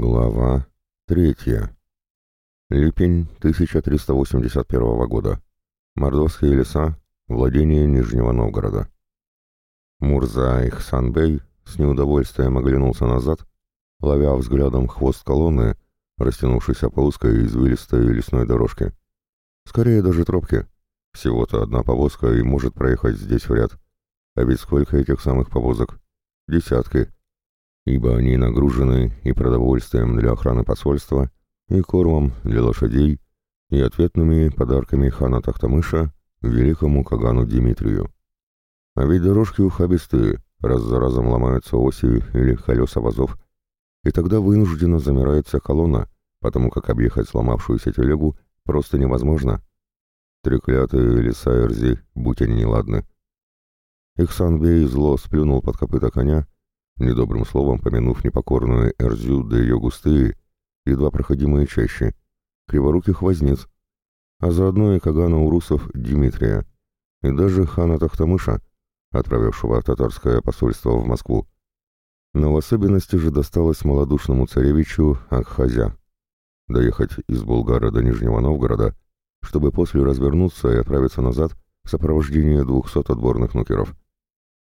Глава третья. Липень 1381 года. Мордовские леса. Владение Нижнего Новгорода. Мурза Ихсанбей с неудовольствием оглянулся назад, ловя взглядом хвост колонны, растянувшейся по узкой извилистой лесной дорожке. Скорее даже тропки. Всего-то одна повозка и может проехать здесь в ряд. А ведь сколько этих самых повозок? Десятки ибо они нагружены и продовольствием для охраны посольства, и кормом для лошадей, и ответными подарками хана Тахтамыша великому Кагану Дмитрию. А ведь дорожки ухабистые, раз за разом ломаются оси или колеса вазов, и тогда вынуждена замирается колонна, потому как объехать сломавшуюся телегу просто невозможно. Треклятые леса Эрзи, будь они неладны. Ихсанбей зло сплюнул под копыта коня недобрым словом помянув непокорную Эрзю да ее густые, едва проходимые чаще, криворуких возниц, а заодно и Кагана Урусов Дмитрия, и даже хана Тахтамыша, отправившего татарское посольство в Москву. Но в особенности же досталось малодушному царевичу Акхазя. Доехать из Булгара до Нижнего Новгорода, чтобы после развернуться и отправиться назад в сопровождении двухсот отборных нукеров.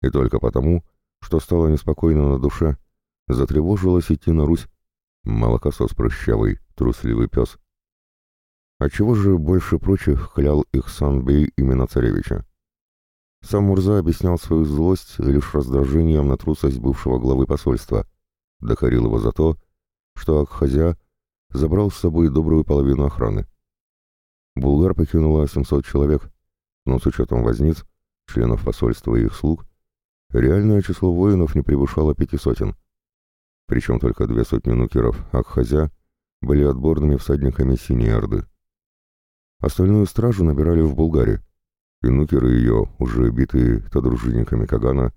И только потому, что стало неспокойно на душе, затревожилось идти на Русь. Молокосос прыщавый, трусливый пес. А чего же больше прочих клял их Санбей именно царевича? Сам Мурза объяснял свою злость лишь раздражением на трусость бывшего главы посольства, докорил его за то, что Акхазя забрал с собой добрую половину охраны. Булгар покинуло 700 человек, но с учетом возниц, членов посольства и их слуг, Реальное число воинов не превышало пяти сотен. Причем только две сотни нукеров Акхазя были отборными всадниками Синей Орды. Остальную стражу набирали в Булгаре, и нукеры ее, уже битые то дружинниками Кагана,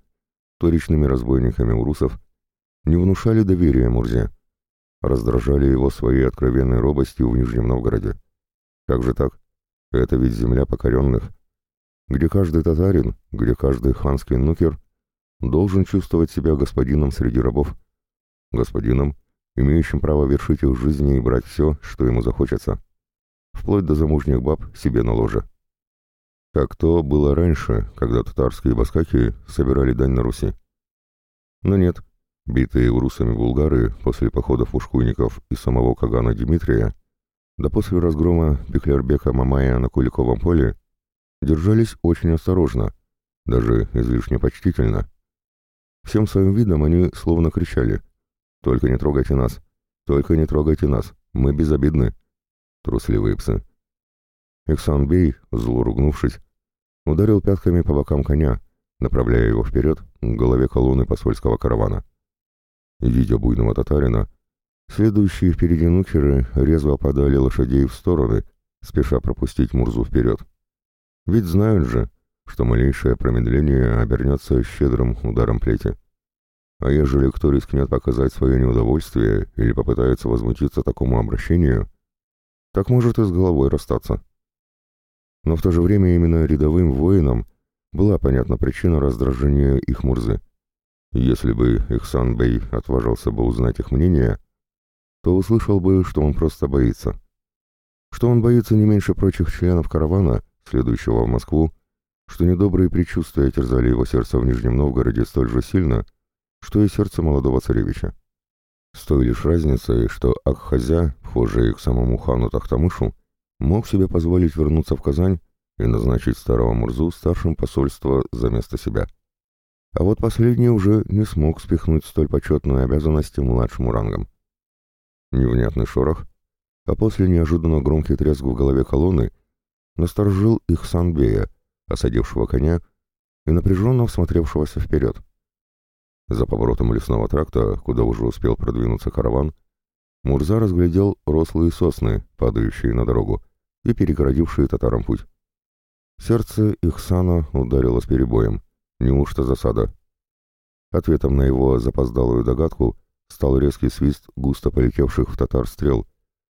то речными разбойниками урусов, не внушали доверия Мурзе, раздражали его своей откровенной робостью в Нижнем Новгороде. Как же так? Это ведь земля покоренных, где каждый татарин, где каждый ханский нукер должен чувствовать себя господином среди рабов. Господином, имеющим право вершить их жизни и брать все, что ему захочется. Вплоть до замужних баб себе на ложе. Как то было раньше, когда татарские баскаки собирали дань на Руси. Но нет, битые урусами булгары после походов ушкуйников и самого Кагана Дмитрия, да после разгрома Беклербека Мамая на Куликовом поле, держались очень осторожно, даже излишне почтительно. Всем своим видом они словно кричали «Только не трогайте нас! Только не трогайте нас! Мы безобидны!» Трусливые псы. Ихсан-бей, зло ругнувшись, ударил пятками по бокам коня, направляя его вперед к голове колонны посольского каравана. Видя буйного татарина, следующие впереди нукеры резво подали лошадей в стороны, спеша пропустить Мурзу вперед. Ведь знают же, что малейшее промедление обернется щедрым ударом плети. А ежели кто рискнет показать свое неудовольствие или попытается возмутиться такому обращению, так может и с головой расстаться. Но в то же время именно рядовым воинам была понятна причина раздражения их Мурзы. Если бы Ихсан Бей отважился бы узнать их мнение, то услышал бы, что он просто боится. Что он боится не меньше прочих членов каравана, следующего в Москву, что недобрые предчувствия терзали его сердце в Нижнем Новгороде столь же сильно, что и сердце молодого царевича. С той лишь разницей, что Акхазя, вхожий к самому хану Тахтамышу, мог себе позволить вернуться в Казань и назначить старого Мурзу старшим посольства за место себя. А вот последний уже не смог спихнуть столь почетную обязанность младшему рангом. Невнятный шорох, а после неожиданно громкий треск в голове колонны насторожил их Санбея, осадившего коня и напряженно всмотревшегося вперед. За поворотом лесного тракта, куда уже успел продвинуться караван, Мурза разглядел рослые сосны, падающие на дорогу и перегородившие татарам путь. Сердце Ихсана ударило с перебоем. Неужто засада? Ответом на его запоздалую догадку стал резкий свист густо полетевших в татар стрел,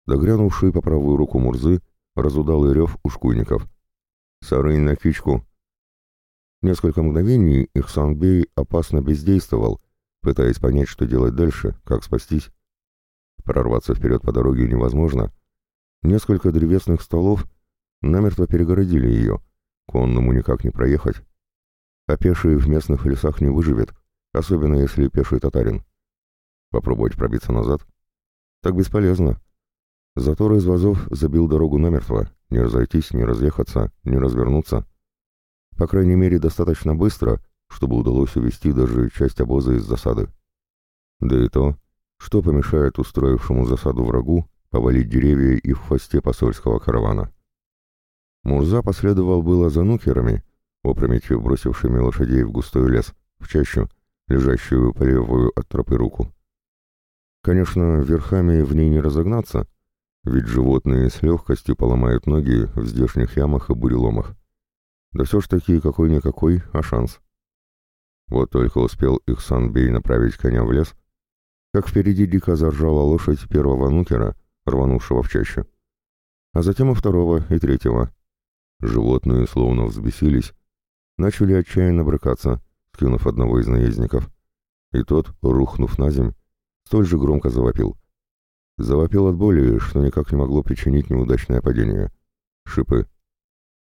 догрянувший по правую руку Мурзы разудалый рев ушкуйников. «Сарынь на кичку!» Несколько мгновений Ихсанбей опасно бездействовал, пытаясь понять, что делать дальше, как спастись. Прорваться вперед по дороге невозможно. Несколько древесных столов намертво перегородили ее. Конному никак не проехать. А пеший в местных лесах не выживет, особенно если пеший татарин. Попробовать пробиться назад? Так бесполезно. Затор из вазов забил дорогу намертво, не разойтись, не разъехаться, не развернуться. По крайней мере, достаточно быстро, чтобы удалось увести даже часть обоза из засады. Да и то, что помешает устроившему засаду врагу повалить деревья и в хвосте посольского каравана. Мурза последовал было за нукерами, опрометью бросившими лошадей в густой лес, в чащу, лежащую по левую от тропы руку. Конечно, верхами в ней не разогнаться, ведь животные с легкостью поломают ноги в здешних ямах и буреломах. Да все ж таки какой-никакой, а шанс. Вот только успел Ихсан Бей направить коня в лес, как впереди дико заржала лошадь первого нукера, рванувшего в чащу. А затем и второго, и третьего. Животные словно взбесились, начали отчаянно брыкаться, скинув одного из наездников. И тот, рухнув на земь, столь же громко завопил. Завопил от боли, что никак не могло причинить неудачное падение. Шипы.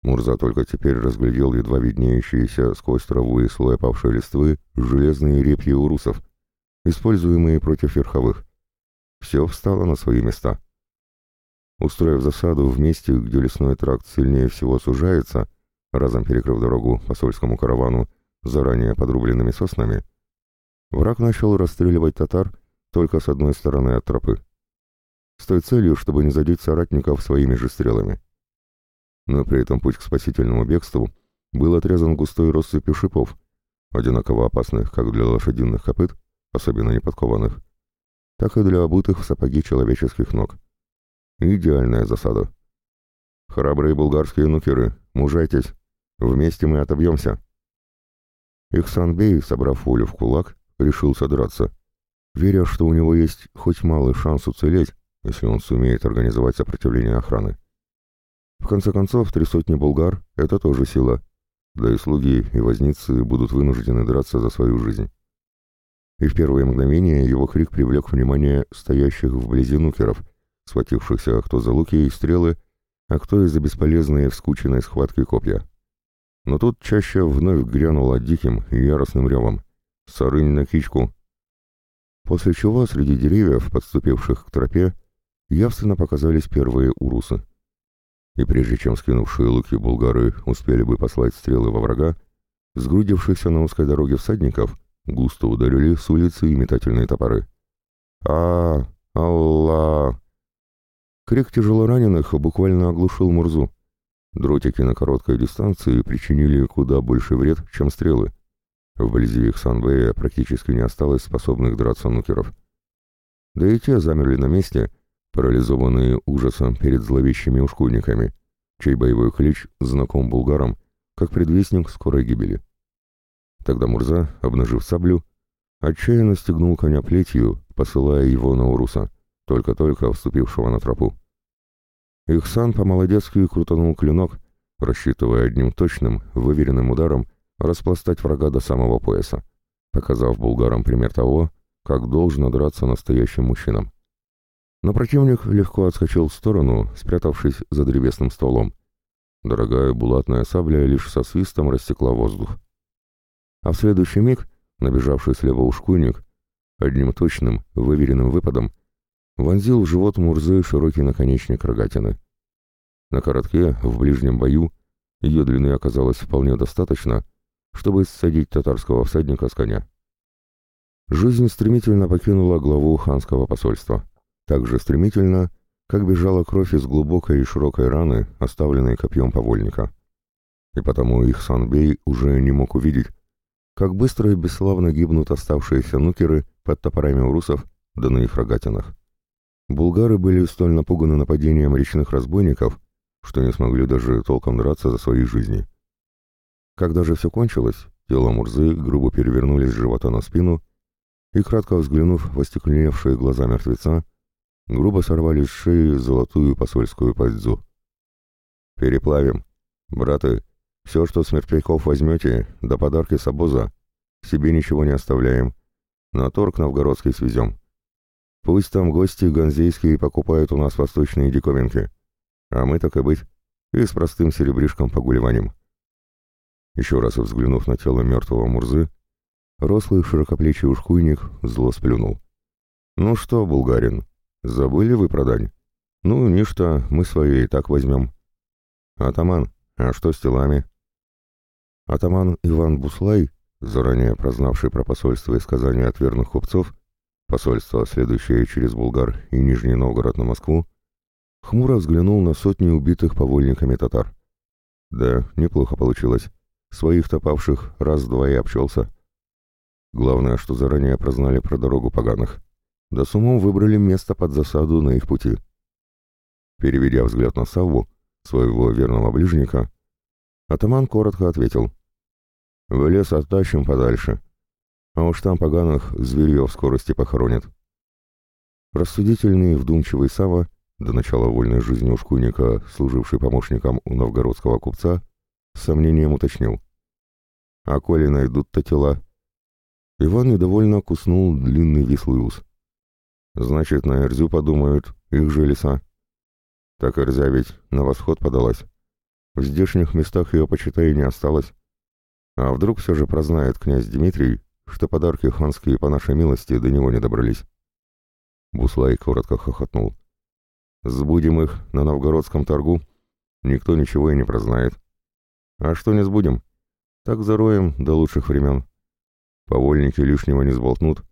Мурза только теперь разглядел едва виднеющиеся сквозь траву и слой опавшей листвы железные репьи урусов, используемые против верховых. Все встало на свои места. Устроив засаду в месте, где лесной тракт сильнее всего сужается, разом перекрыв дорогу посольскому каравану заранее подрубленными соснами, враг начал расстреливать татар только с одной стороны от тропы. С той целью, чтобы не задеть соратников своими же стрелами. Но при этом путь к спасительному бегству был отрезан густой россыпью шипов, одинаково опасных как для лошадиных копыт, особенно неподкованных, так и для обутых в сапоги человеческих ног. Идеальная засада. Храбрые булгарские нукеры, мужайтесь, вместе мы отобьемся. Ихсан-бей, собрав волю в кулак, решил содраться, веря, что у него есть хоть малый шанс уцелеть, если он сумеет организовать сопротивление охраны. В конце концов, три сотни булгар — это тоже сила, да и слуги и возницы будут вынуждены драться за свою жизнь и в первые мгновения его крик привлек внимание стоящих вблизи нукеров, схватившихся кто за луки и стрелы, а кто из-за бесполезной вскученной схватки копья. Но тут чаще вновь грянуло диким и яростным ревом. «Сарынь на кичку!» После чего среди деревьев, подступивших к тропе, явственно показались первые урусы. И прежде чем скинувшие луки булгары успели бы послать стрелы во врага, сгрудившихся на узкой дороге всадников Густо ударили с улицы и метательные топоры. а Алла!» Крик тяжелораненых буквально оглушил Мурзу. Дротики на короткой дистанции причинили куда больше вред, чем стрелы. Вблизи их Санвея практически не осталось способных драться нукеров. Да и те замерли на месте, парализованные ужасом перед зловещими ушкуйниками, чей боевой клич знаком булгарам, как предвестник скорой гибели. Тогда Мурза, обнажив саблю, отчаянно стегнул коня плетью, посылая его на Уруса, только-только вступившего на тропу. Ихсан по-молодецки крутанул клинок, рассчитывая одним точным, выверенным ударом распластать врага до самого пояса, показав булгарам пример того, как должно драться настоящим мужчинам. Но противник легко отскочил в сторону, спрятавшись за древесным стволом. Дорогая булатная сабля лишь со свистом рассекла воздух а в следующий миг набежавший слева ушкуйник одним точным, выверенным выпадом вонзил в живот Мурзы широкий наконечник рогатины. На коротке, в ближнем бою, ее длины оказалось вполне достаточно, чтобы ссадить татарского всадника с коня. Жизнь стремительно покинула главу ханского посольства. Так же стремительно, как бежала кровь из глубокой и широкой раны, оставленной копьем повольника. И потому их Санбей уже не мог увидеть, как быстро и бесславно гибнут оставшиеся нукеры под топорами урусов, да на их рогатинах. Булгары были столь напуганы нападением речных разбойников, что не смогли даже толком драться за свои жизни. Когда же все кончилось, тело Мурзы грубо перевернулись с живота на спину и, кратко взглянув в остекленевшие глаза мертвеца, грубо сорвали с шеи золотую посольскую пальцу. «Переплавим. Браты, все, что с мертвяков возьмете, да подарки с обоза, себе ничего не оставляем. На торг новгородский свезем. Пусть там гости ганзейские покупают у нас восточные диковинки, а мы, так и быть, и с простым серебришком погулеванием. Еще раз взглянув на тело мертвого Мурзы, рослый широкоплечий ушкуйник зло сплюнул. «Ну что, булгарин, забыли вы про дань? Ну, ничто, мы свои и так возьмем». «Атаман, а что с телами?» Атаман Иван Буслай, заранее прознавший про посольство и сказания от верных купцов, посольство, следующее через Булгар и Нижний Новгород на Москву, хмуро взглянул на сотни убитых повольниками татар. Да, неплохо получилось. Своих топавших раз-два и обчелся. Главное, что заранее прознали про дорогу поганых. Да с умом выбрали место под засаду на их пути. Переведя взгляд на Савву, своего верного ближника, атаман коротко ответил. «В лес оттащим подальше, а уж там поганых зверье в скорости похоронят». Рассудительный, вдумчивый Сава, до начала вольной жизни ушкуйника, служивший помощником у новгородского купца, с сомнением уточнил. «А коли найдут-то тела?» Иван недовольно куснул длинный вислый ус. «Значит, на Эрзю подумают, их же леса». «Так Эрзя ведь на восход подалась. В здешних местах ее, почитай, не осталось. А вдруг все же прознает князь Дмитрий, что подарки ханские по нашей милости до него не добрались?» Буслай коротко хохотнул. «Сбудем их на новгородском торгу, никто ничего и не прознает. А что не сбудем? Так зароем до лучших времен. Повольники лишнего не сболтнут.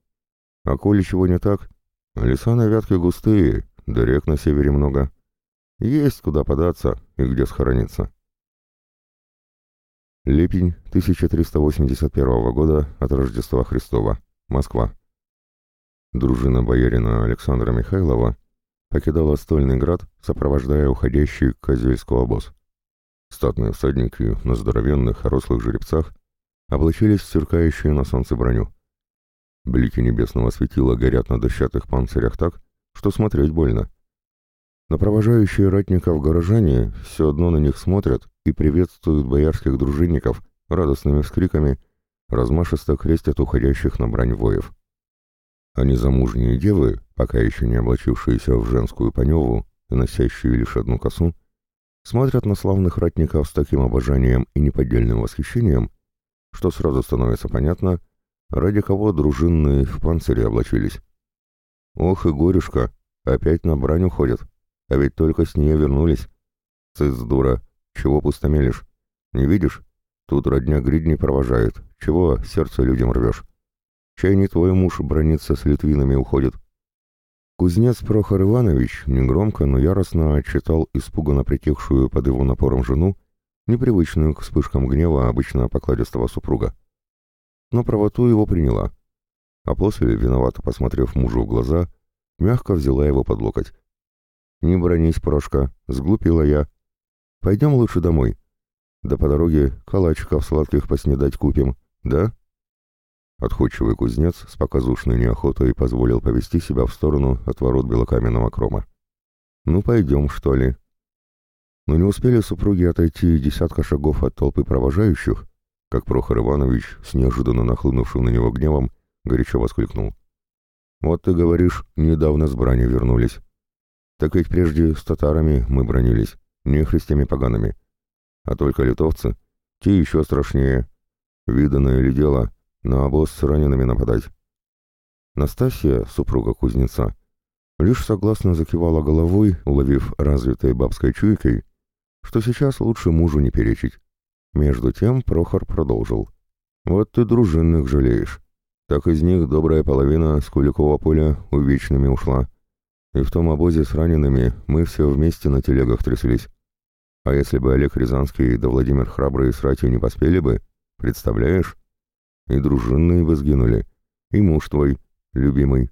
А коли чего не так, леса на вятке густые, да рек на севере много. Есть куда податься и где схорониться. Липень 1381 года от Рождества Христова. Москва. Дружина боярина Александра Михайлова покидала Стольный град, сопровождая уходящий Козельского обоз. Статные всадники на здоровенных, рослых жеребцах облачились в сверкающую на солнце броню. Блики небесного светила горят на дощатых панцирях так, что смотреть больно. На провожающие ратников горожане все одно на них смотрят и приветствуют боярских дружинников радостными вскриками, размашисто крестят уходящих на брань воев. А незамужние девы, пока еще не облачившиеся в женскую паневу и носящие лишь одну косу, смотрят на славных ратников с таким обожанием и неподдельным восхищением, что сразу становится понятно, ради кого дружинные в панцире облачились. Ох и горюшка, опять на брань уходят, а ведь только с нее вернулись. Цыц, дура, чего пустомелишь? Не видишь? Тут родня гридни провожает. Чего сердце людям рвешь? Чай не твой муж брониться с литвинами уходит. Кузнец Прохор Иванович негромко, но яростно отчитал испуганно притихшую под его напором жену, непривычную к вспышкам гнева обычно покладистого супруга. Но правоту его приняла, а после, виновато посмотрев мужу в глаза, мягко взяла его под локоть. «Не бронись, Прошка, сглупила я. Пойдем лучше домой. Да по дороге калачиков сладких поснедать купим, да?» Отходчивый кузнец с показушной неохотой позволил повести себя в сторону от ворот белокаменного крома. «Ну, пойдем, что ли?» Но не успели супруги отойти десятка шагов от толпы провожающих, как Прохор Иванович, с неожиданно нахлынувшим на него гневом, горячо воскликнул. «Вот ты говоришь, недавно с брани вернулись. Так ведь прежде с татарами мы бронились, не христями погаными. А только литовцы, те еще страшнее. Виданное ли дело, на обоз с ранеными нападать. Настасья, супруга кузнеца, лишь согласно закивала головой, уловив развитой бабской чуйкой, что сейчас лучше мужу не перечить. Между тем Прохор продолжил. «Вот ты дружинных жалеешь. Так из них добрая половина с Куликова поля увечными ушла. И в том обозе с ранеными мы все вместе на телегах тряслись. А если бы Олег Рязанский да Владимир Храбрый с ратью не поспели бы, представляешь, и дружинные бы сгинули, и муж твой, любимый.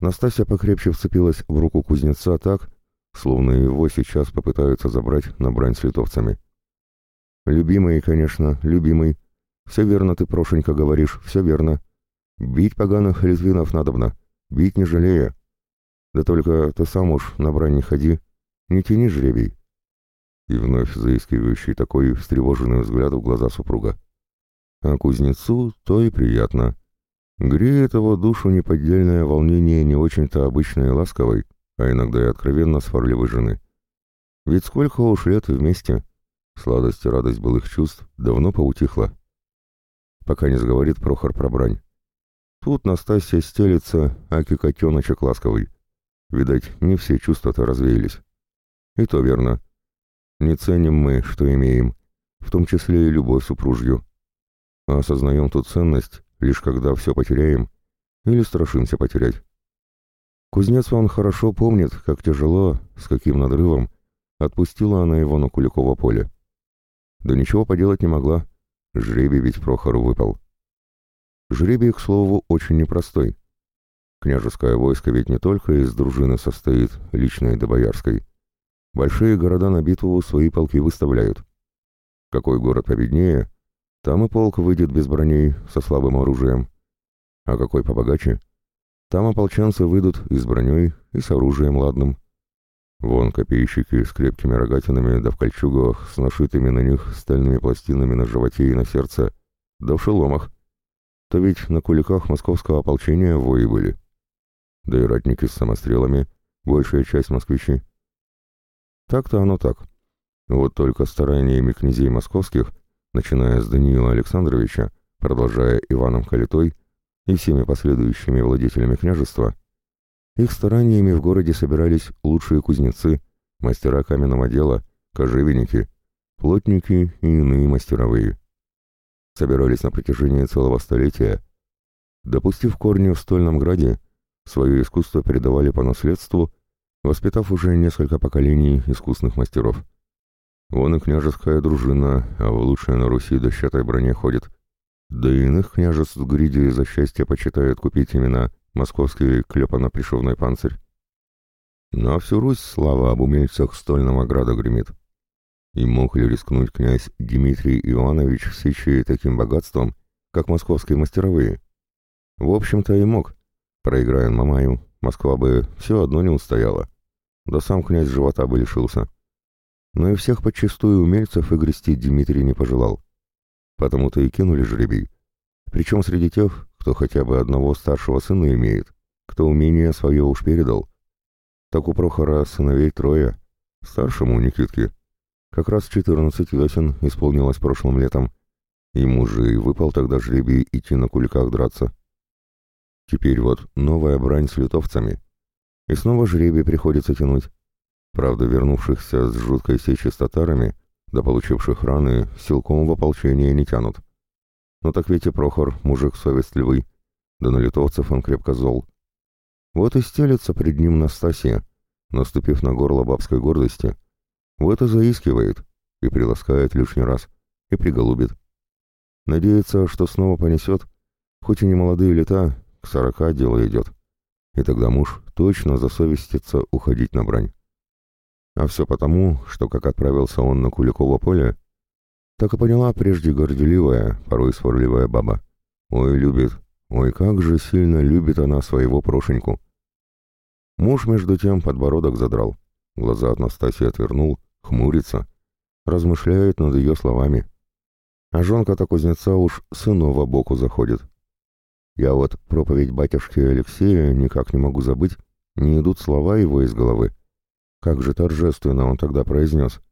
Настасья покрепче вцепилась в руку кузнеца так, словно его сейчас попытаются забрать на брань с литовцами. «Любимый, конечно, любимый. Все верно ты, Прошенька, говоришь, все верно. Бить поганых резвинов надобно, бить не жалея. Да только ты сам уж на брань не ходи, не тяни жребий». И вновь заискивающий такой встревоженный взгляд в глаза супруга. А кузнецу то и приятно. Греет его душу неподдельное волнение не очень-то обычной и ласковой, а иногда и откровенно сварливой жены. Ведь сколько уж лет вместе, сладость и радость былых чувств давно поутихла. Пока не заговорит Прохор про брань. Тут Настасья стелится, аки котеночек ласковый. Видать, не все чувства-то развеялись. И то верно. Не ценим мы, что имеем, в том числе и любовь супружью. А осознаем тут ценность, лишь когда все потеряем или страшимся потерять. Кузнец он хорошо помнит, как тяжело, с каким надрывом отпустила она его на Куликово поле. Да ничего поделать не могла, жребий ведь Прохору выпал. Жребий, к слову, очень непростой. Княжеское войско ведь не только из дружины состоит, личной до боярской. Большие города на битву свои полки выставляют. Какой город победнее, там и полк выйдет без броней, со слабым оружием. А какой побогаче, там ополченцы выйдут и с броней, и с оружием ладным. Вон копейщики с крепкими рогатинами да в кольчугах с нашитыми на них стальными пластинами на животе и на сердце, да в шеломах то ведь на куликах московского ополчения вои были. Да и ратники с самострелами, большая часть москвичи. Так-то оно так. Вот только стараниями князей московских, начиная с Даниила Александровича, продолжая Иваном Калитой и всеми последующими владетелями княжества, их стараниями в городе собирались лучшие кузнецы, мастера каменного дела, кожевенники, плотники и иные мастеровые собирались на протяжении целого столетия, допустив корни в Стольном Граде, свое искусство передавали по наследству, воспитав уже несколько поколений искусных мастеров. Вон и княжеская дружина, а в лучшей на Руси дощатой броне ходит. Да и иных княжеств Гриди за счастье почитают купить имена московский клепано-пришивной панцирь. На всю Русь слава об умельцах Стольного Града гремит. И мог ли рискнуть князь Дмитрий Иванович в Сечи таким богатством, как московские мастеровые? В общем-то и мог. Проиграя Мамаю, Москва бы все одно не устояла. Да сам князь живота бы лишился. Но и всех подчистую умельцев и грести Дмитрий не пожелал. Потому-то и кинули жребий. Причем среди тех, кто хотя бы одного старшего сына имеет, кто умение свое уж передал. Так у Прохора сыновей трое, старшему Никитке как раз 14 весен исполнилось прошлым летом. Ему же и выпал тогда жребий идти на куликах драться. Теперь вот новая брань с литовцами. И снова жребий приходится тянуть. Правда, вернувшихся с жуткой сечи с татарами, да получивших раны, силком в ополчение не тянут. Но так ведь и Прохор, мужик совестливый, да на литовцев он крепко зол. Вот и стелется пред ним Настасья, наступив на горло бабской гордости — вот и заискивает, и приласкает лишний раз, и приголубит. Надеется, что снова понесет, хоть и не молодые лета, к сорока дело идет. И тогда муж точно засовестится уходить на брань. А все потому, что как отправился он на Куликово поле, так и поняла прежде горделивая, порой сварливая баба. Ой, любит, ой, как же сильно любит она своего прошеньку. Муж между тем подбородок задрал, глаза от Настасьи отвернул, хмурится, размышляет над ее словами. А жонка-то кузнеца уж сынова боку заходит. Я вот проповедь батюшки Алексея никак не могу забыть, не идут слова его из головы. Как же торжественно он тогда произнес.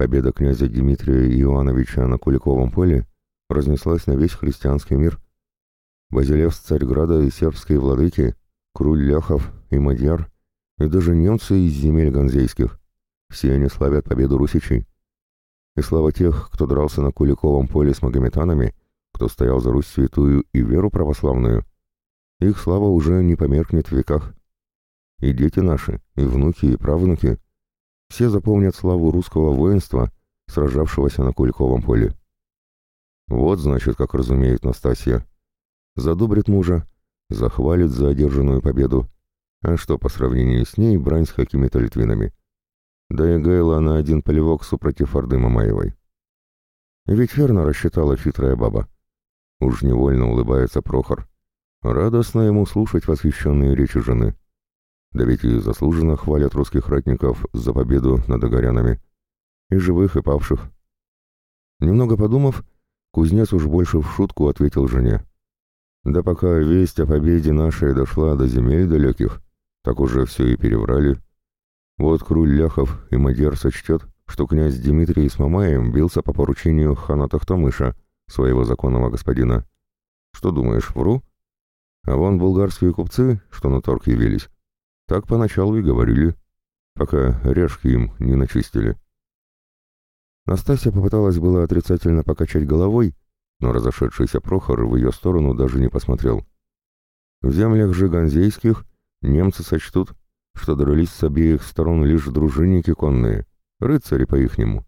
Победа князя Дмитрия Ивановича на Куликовом поле разнеслась на весь христианский мир. Базилев с Царьграда и сербские владыки, Круль Ляхов и Мадьяр, и даже немцы из земель ганзейских. Все они славят победу русичей. И слава тех, кто дрался на Куликовом поле с магометанами, кто стоял за Русь святую и веру православную, их слава уже не померкнет в веках. И дети наши, и внуки, и правнуки, все запомнят славу русского воинства, сражавшегося на Куликовом поле. Вот, значит, как разумеет Настасья. Задобрит мужа, захвалит за одержанную победу, а что по сравнению с ней брань с какими-то литвинами? Да и Гейла на один полевок супротив Орды Мамаевой. Ведь верно рассчитала хитрая баба. Уж невольно улыбается Прохор. Радостно ему слушать восхищенные речи жены. Да ведь и заслуженно хвалят русских ратников за победу над огорянами. И живых, и павших. Немного подумав, кузнец уж больше в шутку ответил жене. Да пока весть о победе нашей дошла до земель далеких, так уже все и переврали. Вот Круль Ляхов и Мадьяр сочтет, что князь Дмитрий с Мамаем бился по поручению хана Тахтамыша, своего законного господина. Что думаешь, вру? А вон булгарские купцы, что на торг явились, так поначалу и говорили, пока решки им не начистили. Настасья попыталась было отрицательно покачать головой, но разошедшийся Прохор в ее сторону даже не посмотрел. В землях же ганзейских немцы сочтут, что дрались с обеих сторон лишь дружинники конные, рыцари по-ихнему.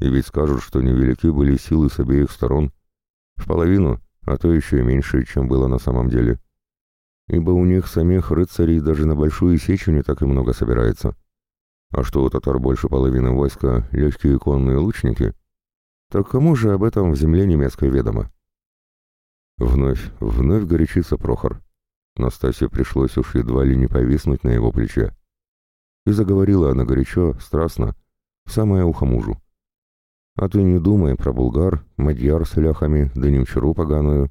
И ведь скажут, что невелики были силы с обеих сторон, в половину, а то еще и меньше, чем было на самом деле. Ибо у них самих рыцарей даже на большую сечу не так и много собирается. А что у татар больше половины войска легкие конные лучники, так кому же об этом в земле немецкой ведомо? Вновь, вновь горячится Прохор. Настасье пришлось уж едва ли не повиснуть на его плече. И заговорила она горячо, страстно, в самое ухо мужу. А ты не думай про булгар, мадьяр с ляхами, да немчару поганую.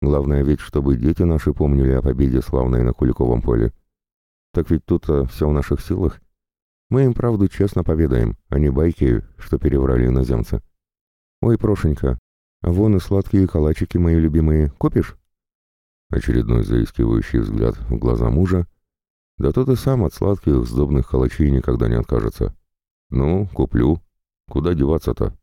Главное ведь, чтобы дети наши помнили о победе славной на Куликовом поле. Так ведь тут-то все в наших силах, мы им правду честно поведаем, а не байки, что переврали иноземцы. Ой, Прошенька, вон и сладкие калачики мои любимые, купишь? Очередной заискивающий взгляд в глаза мужа. Да тот и сам от сладких, сдобных калачей никогда не откажется. Ну, куплю. Куда деваться-то?